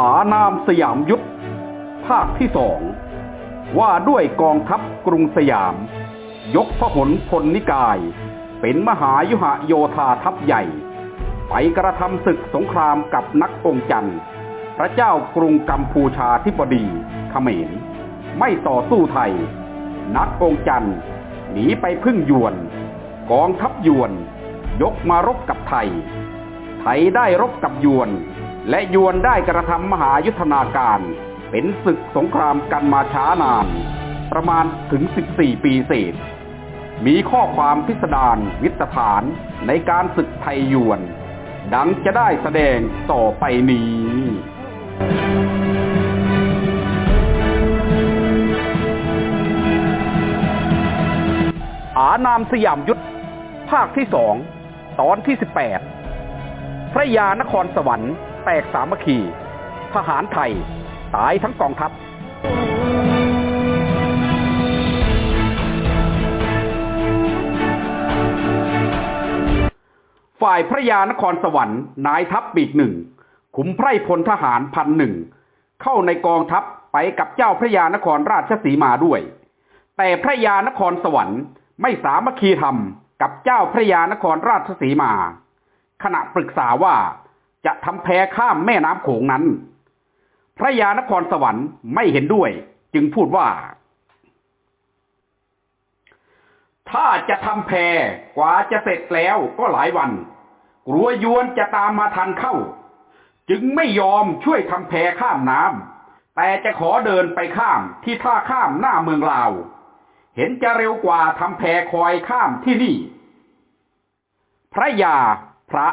อานามสยามยุทธภาคที่สองว่าด้วยกองทัพกรุงสยาม ยกพหลพลนิกาย เป็นมหายุหโยธาทัพใหญ่ ไปกระทำศึกสงครามกับนักองจันทร์ พระเจ้ากรุงกัมพูชาธิบดีเขมร ไม่ต่อสู้ไทย นักองจันทร์หนีไปพึ่งยวน กองทัพยวน ยกมารบกับไทย ไทยได้รบกับยวน และยวนได้กระทำมหายุทธนาการ เป็นศึกสงครามกันมาช้านาน ประมาณถึง 14 ปีเศษ มีข้อความพิสดารวิตฐานในการศึกไทยยวน ดังจะได้แสดงต่อไปนี้อานามสยามยุทธภาคที่สองตอนที่สิบแปดพระยานครสวรรค์ แตกสามัคคีทหารไทย ตายทั้งกองทัพ ฝ่ายพระยานครสวรรค์นายทัพปีกหนึ่งขุมไพรพลทหารพันหนึ่งเข้าในกองทัพไปกับเจ้าพระยานครราชสีมาด้วย แต่พระยานครสวรรค์ไม่สามัคคีธรรมกับเจ้าพระยานครราชสีมา ขณะปรึกษาว่า จะทำแพข้ามแม่น้ำโขงนั้น พระยานครสวรรค์ไม่เห็นด้วย จึงพูดว่า ถ้าจะทำแพกว่าจะเสร็จแล้วก็หลายวัน กลัวยวนจะตามมาทันเข้า จึงไม่ยอมช่วยทำแพข้ามน้ำแต่จะขอเดินไปข้ามที่ท่าข้ามหน้าเมืองลาว เห็นจะเร็วกว่าทำแพคอยข้ามที่นี่ พระยาพระ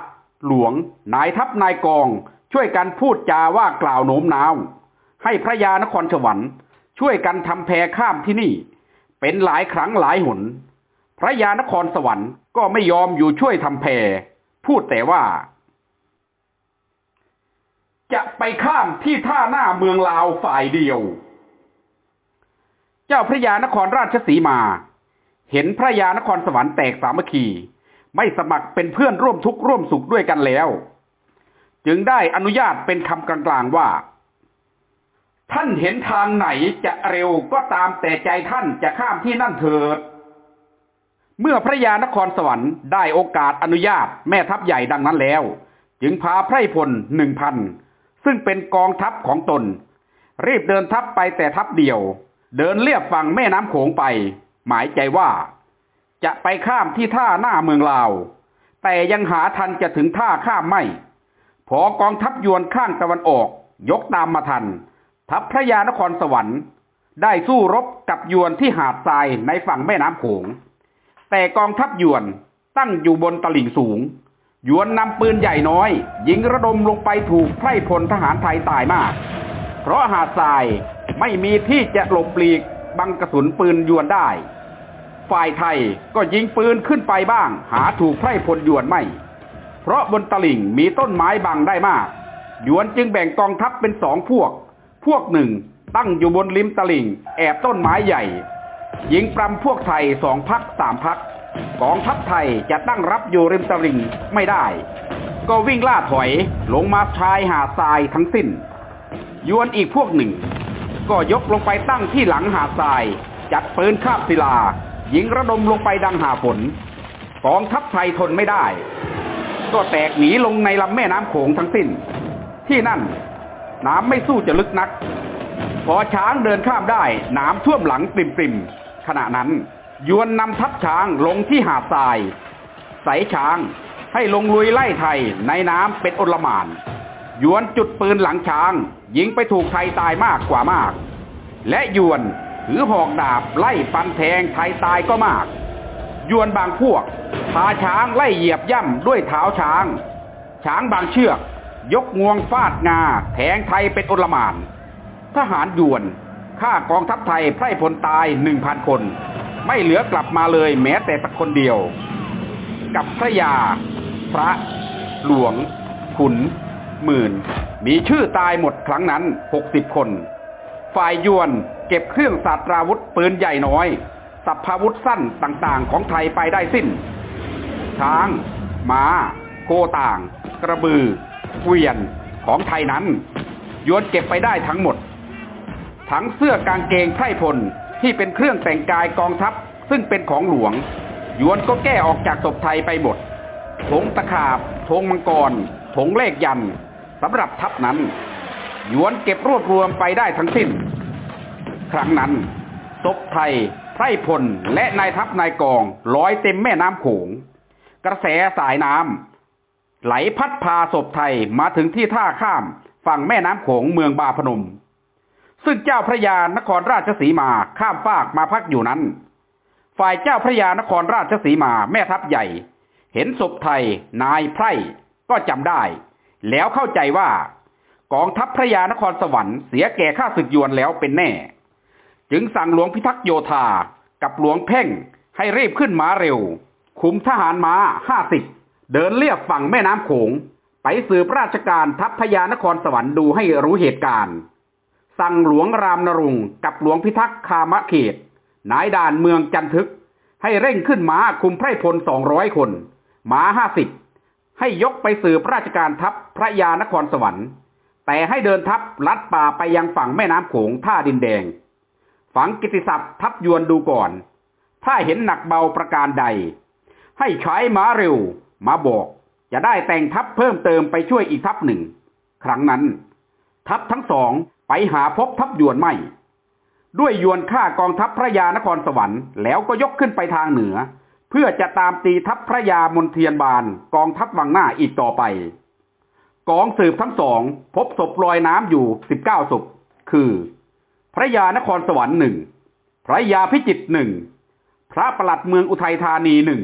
หลวงนายทัพนายกอง ช่วยกันพูดจาว่ากล่าวโน้มน้าว ให้พระยานครสวรรค์ ช่วยกันทำแพข้ามที่นี่ เป็นหลายครั้งหลายหน พระยานครสวรรค์ก็ไม่ยอมอยู่ช่วยทำแพพูดแต่ว่า จะไปข้ามที่ท่าหน้าเมืองลาวฝ่ายเดียว เจ้าพระยานครราชสีมา เห็นพระยานครสวรรค์แตกสามัคคี ไม่สมัครเป็นเพื่อนร่วมทุกข์ร่วมสุขด้วยกันแล้ว จึงได้อนุญาตเป็นคำกลางๆว่า ท่านเห็นทางไหนจะเร็วก็ตามแต่ใจท่านจะข้ามที่นั่นเถิด เมื่อพระยานครสวรรค์ได้โอกาสอนุญาตแม่ทัพใหญ่ดังนั้นแล้ว จึงพาไพร่พลหนึ่งพันซึ่งเป็นกองทัพของตน รีบเดินทัพไปแต่ทัพเดียว เดินเลียบฝั่งแม่น้ำโขงไป หมายใจว่า จะไปข้ามที่ท่าหน้าเมืองลาว แต่ยังหาทันจะถึงท่าข้ามไม่ พอกองทัพยวนข้างตะวันออก ยกตามมาทัน ทัพพระยานครสวรรค์ ได้สู้รบกับยวนที่หาดทรายในฝั่งแม่น้ำโขง แต่กองทัพยวนตั้งอยู่บนตลิ่งสูง ยวนนำปืนใหญ่น้อย ยิงระดมลงไปถูกไพร่พลทหารไทยตายมาก เพราะหาดทรายไม่มีที่จะหลบปลีกบังกระสุนปืนยวนได้ ฝ่ายไทยก็ยิงปืนขึ้นไปบ้าง หาถูกไพร่พลยวนไม่ เพราะบนตลิ่งมีต้นไม้บังได้มาก ยวนจึงแบ่งกองทัพเป็นสองพวก พวกหนึ่งตั้งอยู่บนริมตลิ่ง แอบต้นไม้ใหญ่ ยิงปรำพวกไทยสองพักสามพักกองทัพไทยจะตั้งรับอยู่ริมตลิ่งไม่ได้ ก็วิ่งล่าถอยลงมาชายหาดทรายทั้งสิ้น ยวนอีกพวกหนึ่ง ก็ยกลงไปตั้งที่หลังหาดทราย จัดปืนคาบศิลา ยิงระดมลงไปดังหาฝนกองทัพไทยทนไม่ได้ ก็แตกหนีลงในลำแม่น้ำโขงทั้งสิ้น ที่นั่นน้ำไม่สู้จะลึกนัก พอช้างเดินข้ามได้น้ำท่วมหลังปริมๆขณะนั้น ยวนนำทัพช้างลงที่หาดทราย ใส่ช้างให้ลงลุยไล่ไทยในน้ำเป็นอลหมาน ยวนจุดปืนหลังช้าง ยิงไปถูกไทยตายมากกว่ามาก และยวน ถือหอกดาบไล่ฟันแทงไทยตายก็มาก ยวนบางพวกพาช้างไล่เหยียบย่ำด้วยเท้าช้าง ช้างบางเชือก ยกงวงฟาดงาแทงไทยเป็นอลหมาน ทหารยวนฆ่ากองทัพไทยไพร่พลตายหนึ่งพันคน ไม่เหลือกลับมาเลยแม้แต่สักคนเดียว กับพระยา พระ หลวง ขุน หมื่น มีชื่อตายหมดครั้งนั้นหกสิบคน ฝ่ายยวน เก็บเครื่องสาตราวุธปืนใหญ่น้อย สัพพาวุธสั้นต่างๆ ของไทยไปได้สิ้น ช้าง ม้าโคต่าง กระบือเกวียนของไทยนั้นยวนเก็บไปได้ทั้งหมด ทั้งเสื้อกางเกงไพร่พลที่เป็นเครื่องแต่งกายกองทัพซึ่งเป็นของหลวงยวนก็แก้ออกจากศพไทยไปหมดธงตะขาบธงมังกรธงเลขยันสำหรับทัพนั้นยวนเก็บรวบรวมไปได้ทั้งสิ้น ครั้งนั้นศพไทยไพรพลและนายทัพนายกองลอยเต็มแม่น้ำโขง กระแสสายน้ำไหลพัดพาศพไทยมาถึงที่ท่าข้ามฝั่งแม่น้ำโขงเมืองบาพนม ซึ่งเจ้าพระยานครราชสีมาข้ามฟากมาพักอยู่นั้น ฝ่ายเจ้าพระยานครราชสีมาแม่ทัพใหญ่ เห็นศพไทยนายไพร่ก็จำได้ แล้วเข้าใจว่ากองทัพพระยานครสวรรค์เสียแก่ข้าศึกยวนแล้วเป็นแน่ จึงสั่งหลวงพิทักษ์โยธากับหลวงเพ่งให้รีบขึ้นม้าเร็วคุมทหารม้าห้าสิบเดินเลียบฝั่งแม่น้ำโขง ไปสืบราชการทัพพญานครสวรรค์ดูให้รู้เหตุการณ์ สั่งหลวงรามนรุงกับหลวงพิทักษ์คามะเขต นายด่านเมืองจันทึก ให้เร่งขึ้นม้าคุมไพรพลสองร้อยคน ม้าห้าสิบให้ยกไปสืบราชการทัพพระยานครสวรรค์ แต่ให้เดินทัพลัดป่าไปยังฝั่งแม่น้ำโขงท่าดินแดง ฝังกิติศัพท์ทัพยวนดูก่อน ถ้าเห็นหนักเบาประการใด ให้ใช้ม้าเร็วมาบอก จะได้แต่งทัพเพิ่มเติมไปช่วยอีกทัพหนึ่ง ครั้งนั้น ทัพทั้งสองไปหาพบทัพยวนไม่ ด้วยยวนฆ่ากองทัพพระยานครสวรรค์แล้วก็ยกขึ้นไปทางเหนือ เพื่อจะตามตีทัพพระยามนเทียนบานกองทัพวังหน้าอีกต่อไป กองสืบทั้งสองพบศพลอยน้ำอยู่สิบเก้าศพคือ พระยานครสวรรค์หนึ่งพระยาพิจิตรหนึ่งพระประหลัดเมืองอุทัยธานีหนึ่ง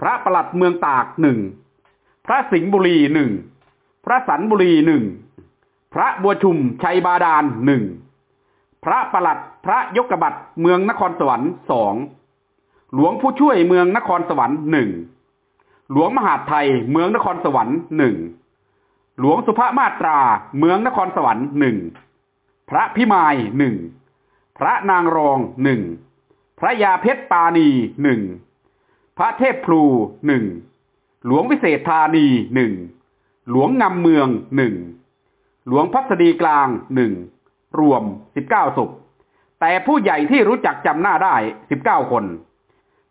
พระประหลัดเมืองตากหนึ่งพระสิงห์บุรีหนึ่งพระสันบุรีหนึ่งพระบัวชุมชัยบาดาลหนึ่งพระประหลัดพระยกบัตรเมืองนครสวรรค์สองหลวงผู้ช่วยเมืองนครสวรรค์หนึ่งหลวงมหาไทยเมืองนครสวรรค์หนึ่งหลวงสุภามาตราเมืองนครสวรรค์หนึ่ง พระพิมายหนึ่งพระนางรองหนึ่งพระยาเพชรปานีหนึ่งพระเทพพลูหนึ่งหลวงวิเศษธานีหนึ่งหลวงงำเมืองหนึ่งหลวงพัสดีกลางหนึ่งรวมสิบเก้าศพ แต่ผู้ใหญ่ที่รู้จักจำหน้าได้สิบเก้าคน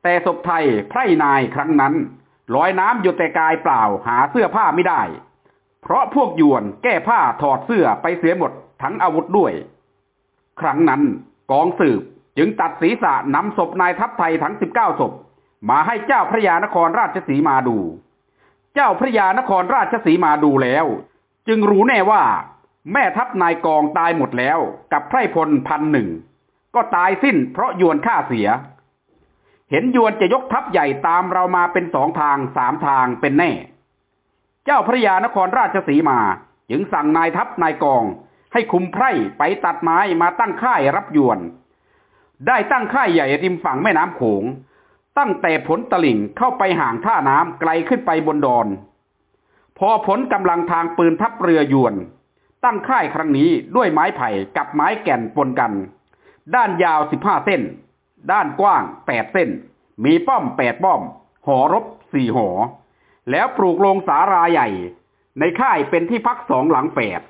แต่ศพไทยไพร่นายครั้งนั้นลอยน้ำอยู่แต่กายเปล่าหาเสื้อผ้าไม่ได้ เพราะพวกยวนแก้ผ้าถอดเสื้อไปเสียหมด ทั้งอาวุธด้วย ครั้งนั้นกองสืบจึงตัดศีรษะนำศพนายทัพไทยทั้งสิบเก้าศพ มาให้เจ้าพระยานครราชสีมาดู เจ้าพระยานครราชสีมาดูแล้ว จึงรู้แน่ว่า แม่ทัพนายกองตายหมดแล้วกับไพรพลพันหนึ่งก็ตายสิ้นเพราะยวนฆ่าเสีย เห็นยวนจะยกทัพใหญ่ตามเรามาเป็นสองทางสามทางเป็นแน่ เจ้าพระยานครราชสีมา จึงสั่งนายทัพนายกอง ให้คุมไพร่ไปตัดไม้มาตั้งค่ายรับยวน ได้ตั้งค่ายใหญ่ริมฝั่งแม่น้ำโขง ตั้งแต่ผลตลิ่งเข้าไปห่างท่าน้ำไกลขึ้นไปบนดอน พอผลกำลังทางปืนทัพเรือยวน ตั้งค่ายครั้งนี้ด้วยไม้ไผ่กับไม้แก่นปนกัน ด้านยาวสิบห้าเส้น ด้านกว้างแปดเส้น มีป้อมแปดป้อม หอรบสี่หอ แล้วปลูกโรงสาราใหญ่ ในค่ายเป็นที่พักสองหลังแปด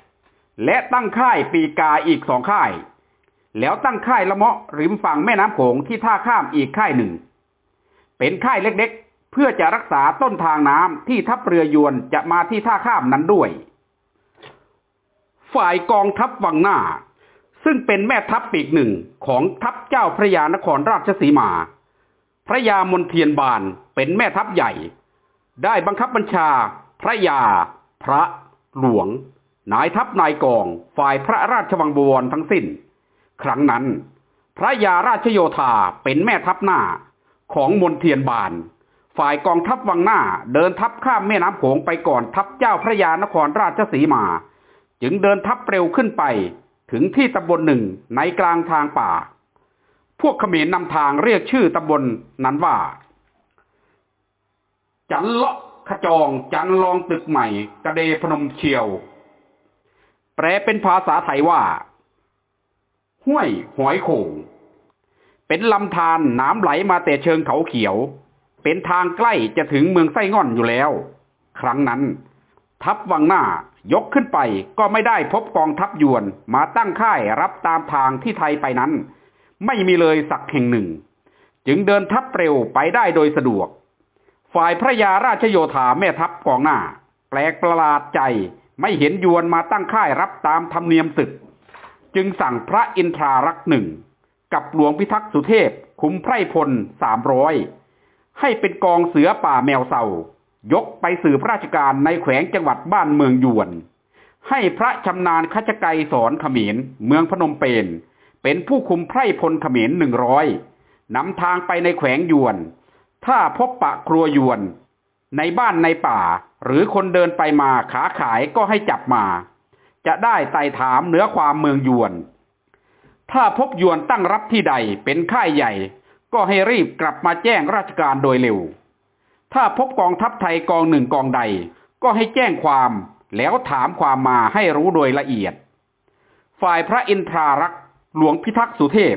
และตั้งค่ายปีกาอีกสองค่าย แล้วตั้งค่ายละเมาะริมฝั่งแม่น้ำโขงที่ท่าข้ามอีกค่ายหนึ่ง เป็นค่ายเล็กๆ เพื่อจะรักษาต้นทางน้ำที่ทัพเรือยวนจะมาที่ท่าข้ามนั้นด้วย ฝ่ายกองทัพวังหน้า ซึ่งเป็นแม่ทัพปีกหนึ่งของทัพเจ้าพระยานครราชสีมา พระยามนเทียนบานเป็นแม่ทัพใหญ่ ได้บังคับบัญชา พระยา พระหลวง นายทัพนายกองฝ่ายพระราชวังบวรทั้งสิ้น ครั้งนั้น พระยาราชโยธาเป็นแม่ทัพหน้าของมนเทียนบาน ฝ่ายกองทัพวังหน้าเดินทัพข้ามแม่น้ำโขงไปก่อนทัพเจ้าพระยานครราชสีมา จึงเดินทัพเร็วขึ้นไปถึงที่ตำบลหนึ่งในกลางทางป่า พวกเขมรนำทางเรียกชื่อตำบลนั้นว่า จันเลาะขจองจันลองตึกใหม่ กระเดพนมเชียว แปลเป็นภาษาไทยว่า ห้วยหอยโขง เป็นลำธารน้ำไหลมาแต่เชิงเขาเขียว เป็นทางใกล้จะถึงเมืองไส้ง่อนอยู่แล้ว ครั้งนั้น ทัพวังหน้ายกขึ้นไปก็ไม่ได้พบกองทัพยวนมาตั้งค่ายรับตามทางที่ไทยไปนั้น ไม่มีเลยสักแห่งหนึ่ง จึงเดินทัพเร็วไปได้โดยสะดวก ฝ่ายพระยาราชโยธาแม่ทัพกองหน้า แปลกประหลาดใจ ไม่เห็นยวนมาตั้งค่ายรับตามธรรมเนียมศึก จึงสั่งพระอินทรารักษ์หนึ่ง กับหลวงพิทักษ์สุเทพคุ้มไพรพลสามร้อยให้เป็นกองเสือป่าแมวเสายกไปสืบราชการในแขวงจังหวัดบ้านเมืองยวน ให้พระชำนาญขจไกสอนขมรเมืองพนมเปญเป็นผู้คุมไพรพลขมรหนึ่งร้อยนำทางไปในแขวงยวน ถ้าพบปะครัวยวน ในบ้านในป่า หรือคนเดินไปมาขาขายก็ให้จับมา จะได้ไต่ถามเนื้อความเมืองยวน ถ้าพบยวนตั้งรับที่ใดเป็นค่ายใหญ่ ก็ให้รีบกลับมาแจ้งราชการโดยเร็ว ถ้าพบกองทัพไทยกองหนึ่งกองใด ก็ให้แจ้งความแล้วถามความมาให้รู้โดยละเอียด ฝ่ายพระอินทรารักษ์หลวงพิทักษ์สุเทพ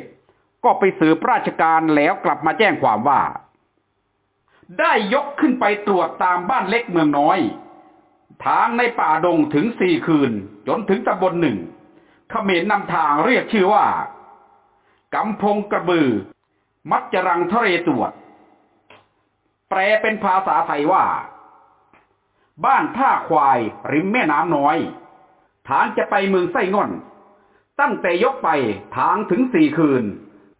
ก็ไปสืบราชการแล้วกลับมาแจ้งความว่า ได้ยกขึ้นไปตรวจตามบ้านเล็กเมืองน้อย ทางในป่าดงถึงสี่คืน จนถึงตำบลหนึ่งเขมรนำทางเรียกชื่อว่ากำพงกระบือ มัจจรังทะเลตรวจ แปลเป็นภาษาไทยว่า บ้านท่าควายริมแม่น้ำน้อย ทางจะไปเมืองไส้ง่อน ตั้งแต่ยกไปทางถึงสี่คืน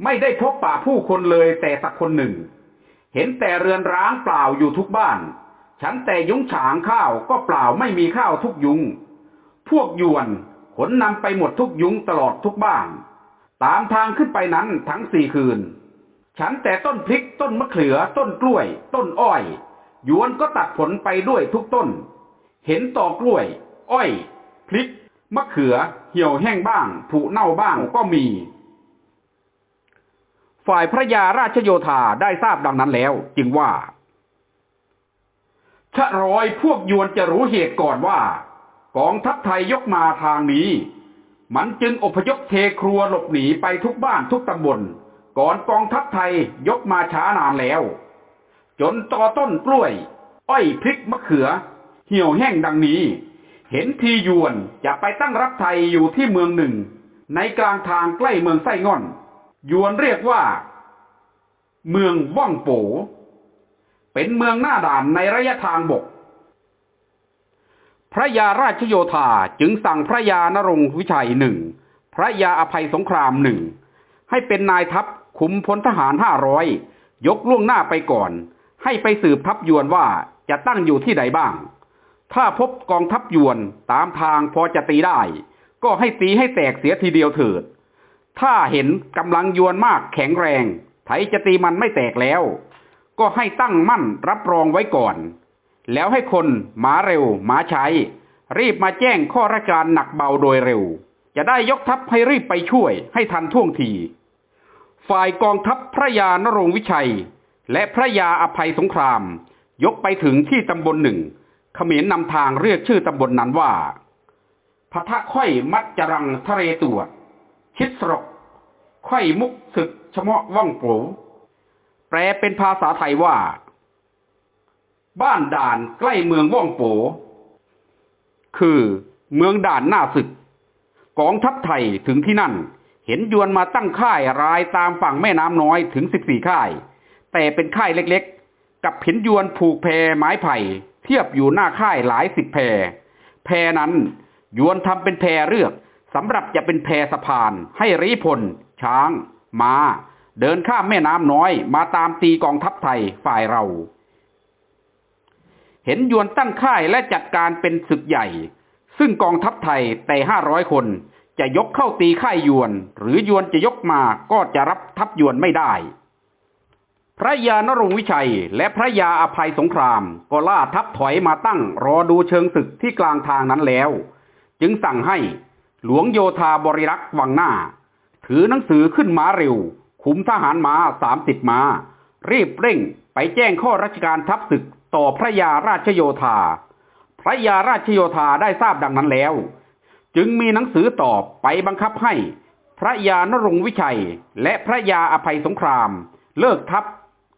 ไม่ได้พบป่าผู้คนเลยแต่สักคนหนึ่ง เห็นแต่เรือนร้างเปล่าอยู่ทุกบ้าน ฉันแต่ยุ้งฉางข้าวก็เปล่าไม่มีข้าวทุกยุง พวกยวนขนนำไปหมดทุกยุงตลอดทุกบ้าน ตามทางขึ้นไปนั้นทั้งสี่คืน ฉันแต่ต้นพริกต้นมะเขือต้นกล้วย ต้นอ้อย ยวนก็ตัดผลไปด้วยทุกต้น เห็นต่อกล้วย อ้อย พริก มะเขือ เหี่ยวแห้งบ้างผุเน่าบ้างก็มี ฝ่ายพระยาราชโยธาได้ทราบดังนั้นแล้ว จึงว่าชะรอยพวกยวนจะรู้เหตุก่อนว่า กองทัพไทยยกมาทางนี้ มันจึงอพยพเทครัวหลบหนีไปทุกบ้านทุกตำบล ก่อนกองทัพไทยยกมาช้านานแล้ว จนต่อต้นกล้วย อ้อยพริกมะเขือ เหี่ยวแห้งดังนี้ เห็นทียวนจะไปตั้งรับไทยอยู่ที่เมืองหนึ่ง ในกลางทางใกล้เมืองไส้ง่อน ยวนเรียกว่า เมืองว่องโป เป็นเมืองหน้าด่านในระยะทางบก พระยาราชโยธาจึงสั่งพระยานรงวิชัยหนึ่ง พระยาอภัยสงครามหนึ่ง ให้เป็นนายทัพคุมพลทหารห้าร้อยยกล่วงหน้าไปก่อน ให้ไปสืบทัพยวนว่าจะตั้งอยู่ที่ใดบ้าง ถ้าพบกองทัพยวนตามทางพอจะตีได้ ก็ให้ตีให้แตกเสียทีเดียวเถิด ถ้าเห็นกำลังยวนมากแข็งแรงไทยจะตีมันไม่แตกแล้ว ก็ให้ตั้งมั่นรับรองไว้ก่อน แล้วให้คนหมาเร็วหมาใช้ รีบมาแจ้งข้อราชการหนักเบาโดยเร็ว จะได้ยกทัพให้รีบไปช่วยให้ทันท่วงที ฝ่ายกองทัพพระยานรงวิชัย และพระยาอภัยสงคราม ยกไปถึงที่ตำบลหนึ่งเขมรนำทางเรียกชื่อตำบลนนั้นว่าพะทะค่อยมัดจรังทะเลตัว คิดสรกค่มุกศึกชะเมาะว่องโปแปลเป็นภาษาไทยว่า บ้านด่านใกล้เมืองว่องโปคือเมืองด่านหน้าศึก กองทัพไทยถึงที่นั่น เห็นยวนมาตั้งค่ายรายตามฝั่งแม่น้ำน้อยถึงสิบสี่ค่าย แต่เป็นค่ายเล็กๆ กับเห็นยวนผูกแพไม้ไผ่ เทียบอยู่หน้าค่ายหลายสิบแพแพนั้นยวนทำเป็นแพเรือก สำหรับจะเป็นแพสะพานให้รีพล ช้างม้า เดินข้ามแม่น้ำน้อยมาตามตีกองทัพไทยฝ่ายเรา เห็นยวนตั้งค่ายและจัดการเป็นศึกใหญ่ ซึ่งกองทัพไทยแต่ห้าร้อยคนจะยกเข้าตีค่ายยวน หรือยวนจะยกมาก็จะรับทัพยวนไม่ได้ พระยานรงวิชัยและพระยาอภัยสงคราม ก็ล่าทัพถอยมาตั้งรอดูเชิงศึกที่กลางทางนั้นแล้ว จึงสั่งให้ หลวงโยธาบริรักษ์วังหน้า ถือหนังสือขึ้นม้าเร็วคุมทหารม้าสามสิบม้า รีบเร่งไปแจ้งข้อราชการทัพศึกต่อพระยาราชโยธา พระยาราชโยธาได้ทราบดังนั้นแล้ว จึงมีหนังสือตอบไปบังคับให้ พระยานรงวิชัย และพระยาอภัยสงคราม เลิกทัพ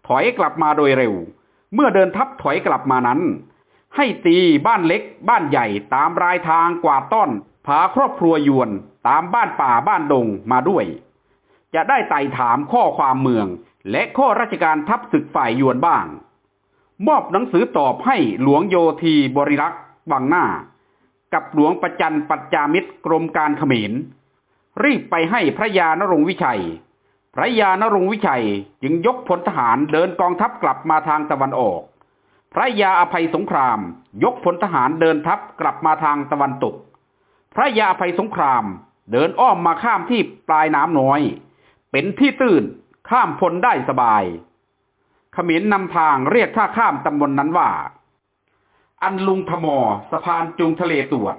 ถอยกลับมาโดยเร็ว เมื่อเดินทัพถอยกลับมานั้น ให้ตีบ้านเล็กบ้านใหญ่ตามรายทางกวาดต้อน พาครอบครัวยวนตามบ้านป่าบ้านดงมาด้วย จะได้ไต่ถามข้อความเมือง และข้อราชการทัพศึกฝ่ายยวนบ้าง มอบหนังสือตอบให้หลวงโยธีบริรักษ์วังหน้า กับหลวงประจันปัจจามิตรกรมการเขมร รีบไปให้พระยานรงวิชัย พระยานรงวิชัยจึงยกพลทหารเดินกองทัพกลับมาทางตะวันออก พระยาอภัยสงคราม ยกพลทหารเดินทัพกลับมาทางตะวันตก พระยาภัยสงคราม เดินอ้อมมาข้ามที่ปลายน้ำน้อย เป็นที่ตื้นข้ามพลได้สบายขมรนนำทางเรียกท่าข้ามตำบลนนั้นว่า อันลุงทมอสะพานจุงทะเลตรวจ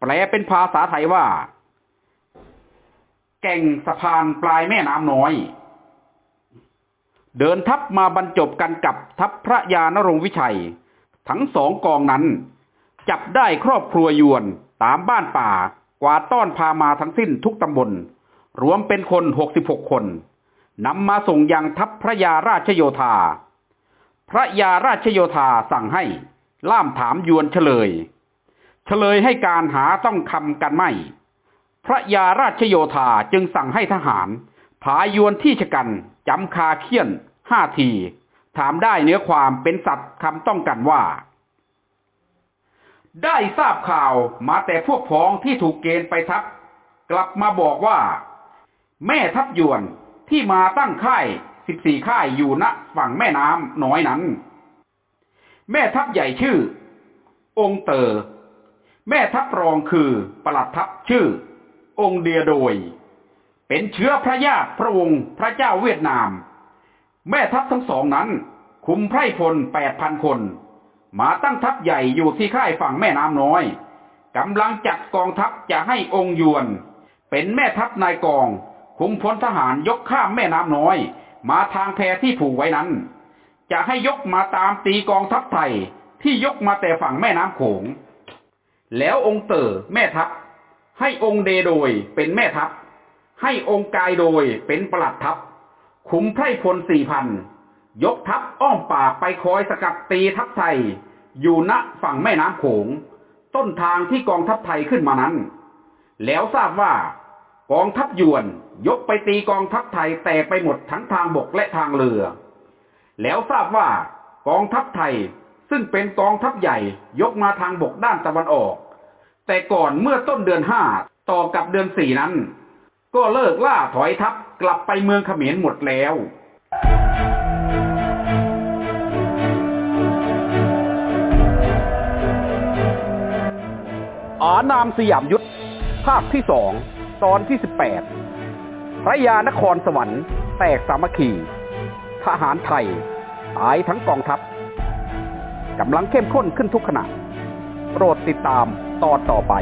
แปลเป็นภาษาไทยว่า แก่งสะพานปลายแม่น้ำน้อย เดินทัพมาบรรจบกันกับทัพพระยานรงวิชัย ทั้งสองกองนั้น จับได้ครอบครัวยวน ตามบ้านป่ากวาดต้อนพามาทั้งสิ้นทุกตำบล รวมเป็นคนหกสิบหกคนนำมาส่งยังทัพพระยาราชโยธา พระยาราชโยธาสั่งให้ล่ามถามยวนเฉลย เฉลยให้การหาต้องคำกันไม่ พระยาราชโยธาจึงสั่งให้ทหารผายวนที่ชะกันจำคาเคียนห้าที ถามได้เนื้อความเป็นสัตว์คำต้องกันว่า ได้ทราบข่าวมาแต่พวกพ้องที่ถูกเกณฑ์ไปทัพ กลับมาบอกว่า แม่ทัพยวนที่มาตั้งค่ายสิบสี่ค่ายอยู่ณฝั่งแม่น้ำน้อยนั้น แม่ทัพใหญ่ชื่อ องเตอแม่ทัพรองคือประหลัดทัพชื่อ องเดียโดย เป็นเชื้อพระญาติพระองค์พระเจ้าเวียดนาม แม่ทัพทั้งสองนั้น คุมไพร่พลแปดพันคน มาตั้งทัพใหญ่อยู่ที่ค่ายฝั่งแม่น้ำน้อยกำลังจัดกองทัพจะให้องค์ยวน เป็นแม่ทัพนายกอง คุมพลทหารยกข้ามแม่น้ำน้อย มาทางแพที่ผูกไว้นั้น จะให้ยกมาตามตีกองทัพไทยที่ยกมาแต่ฝั่งแม่น้ำโขง แล้วองค์เต๋อแม่ทัพ ให้องค์เดโดยเป็นแม่ทัพ ให้องค์กายโดยเป็นประหลัดทัพขุมไพร่พลสี่พันยกทัพอ้อมป่าไปคอยสกัดตีทัพไทย อยู่ณฝั่งแม่น้ำโขง ต้นทางที่กองทัพไทยขึ้นมานั้น แล้วทราบว่ากองทัพยวนยกไปตีกองทัพไทยแตกไปหมดทั้งทางบกและทางเรือ แล้วทราบว่ากองทัพไทยซึ่งเป็นกองทัพใหญ่ยกมาทางบกด้านตะวันออก แต่ก่อนเมื่อต้นเดือนห้าต่อกับเดือนสี่นั้น ก็เลิกล่าถอยทัพกลับไปเมืองเขมรหมดแล้ว อานามสยามยุทธภาคที่สองตอนที่สิบแปดพระยานครสวรรค์แตกสามัคคีทหารไทยตายทั้งกองทัพกำลังเข้มข้นขึ้นทุกขณะโปรดติดตามตอนต่อไป